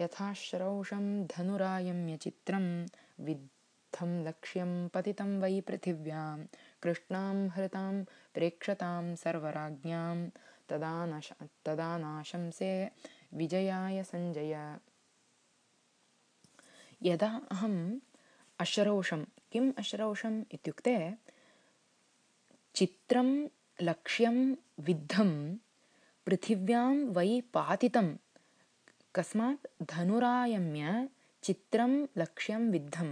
यथा श्रौषं धनुरायम्यचित्रं विद्धं लक्ष्यं पतितं वै पृथिव्यां कृष्णां हृतां प्रेक्षतां सर्वराज्ञां तदा तदा नाशंसे विजयाय सञ्जय यदा अहम् अश्रौषं किम् अश्रौषम् इत्युक्ते चित्रं लक्ष्यं विद्धं पृथिव्यां वै पातितं कस्मात् धनुरायम्य चित्रं लक्ष्यं विद्धं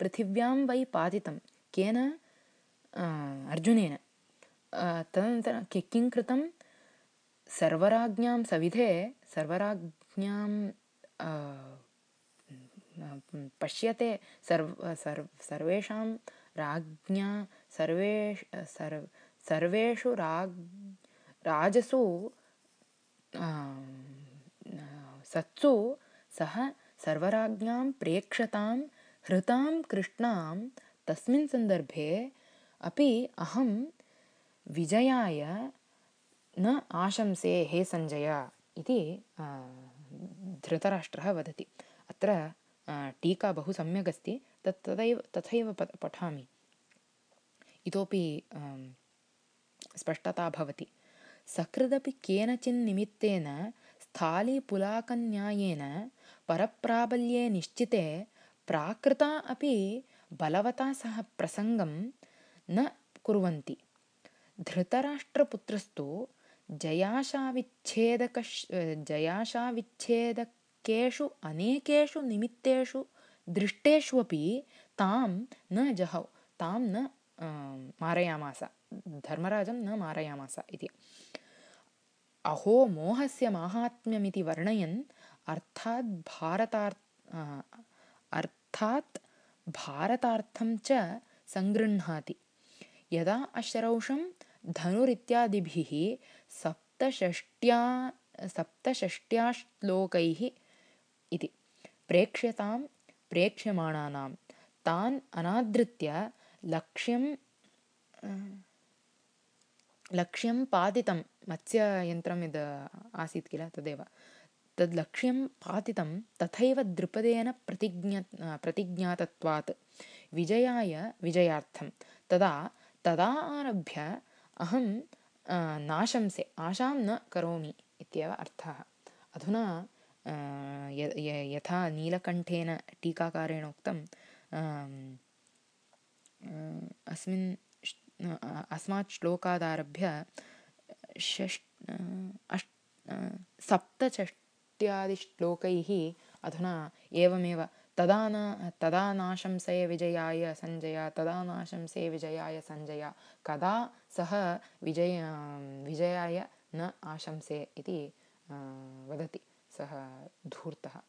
पृथिव्यां वै पातितं केन अर्जुनेन। तदनन्तरं किं कृतं? सर्वराज्ञां सविधे सर्वराज्ञां पश्यते सर्व सर्व सर्वेषां राज्ञा सर्वे सर्व सर्वेषु राग् राजसु सत्सु सः सर्वराज्ञां प्रेक्षतां हृतां कृष्णां। तस्मिन् सन्दर्भे अपि अहं विजयाय न आशंसे हे सञ्जय इति धृतराष्ट्रः वदति। अत्र टीका बहु सम्यक् अस्ति। तत् तदैव तथैव पठामि। इतोपि स्पष्टता भवति। सकृदपि केनचिन्निमित्तेन स्थालीपुलाकन्यायेन परप्राबल्ये निश्चिते प्राकृता अपि बलवता सह प्रसङ्गं न कुर्वन्ति। धृतराष्ट्रपुत्रस्तु जयाशाविच्छेदकश् जयाशाविच्छेदकेषु अनेकेषु निमित्तेषु दृष्टेष्वपि तां न जहौ तां न मारयामास धर्मराजं न मारयामास इति अहो मोहस्य माहात्म्यमिति वर्णयन् अर्थात् भारतार् अर्थात् भारतार्थं च सङ्गृह्णाति यदा अश्रौषं धनुरित्यादिभिः सप्तषष्ट्या सप्तषष्ट्याश्लोकैः इति प्रेक्ष्यतां प्रेक्ष्यमाणानां तान् अनादृत्य लक्ष्यं लक्ष्यं पातितं मत्स्ययन्त्रं यद् आसीत् किल तदेव। तद् लक्ष्यं पातितं तथैव द्रुपदेन प्रतिज्ञ प्रतिज्ञातत्वात्। विजयाय विजयार्थं। तदा तदा आरभ्य अहं नाशंसे आशां न करोमि इत्येव अर्थः। अधुना यथा नीलकण्ठेन टीकाकारेण उक्तं अस्मिन् अस्मात् श्लोकादारभ्य षष् अष् सप्तषष्ट्यादिश्लोकैः अधुना एवमेव तदा न तदा नाशंसे विजयाय सञ्जय तदा नाशंसे विजयाय सञ्जय कदा सः विजय विजयाय न आशंसे इति वदति सः धूर्तः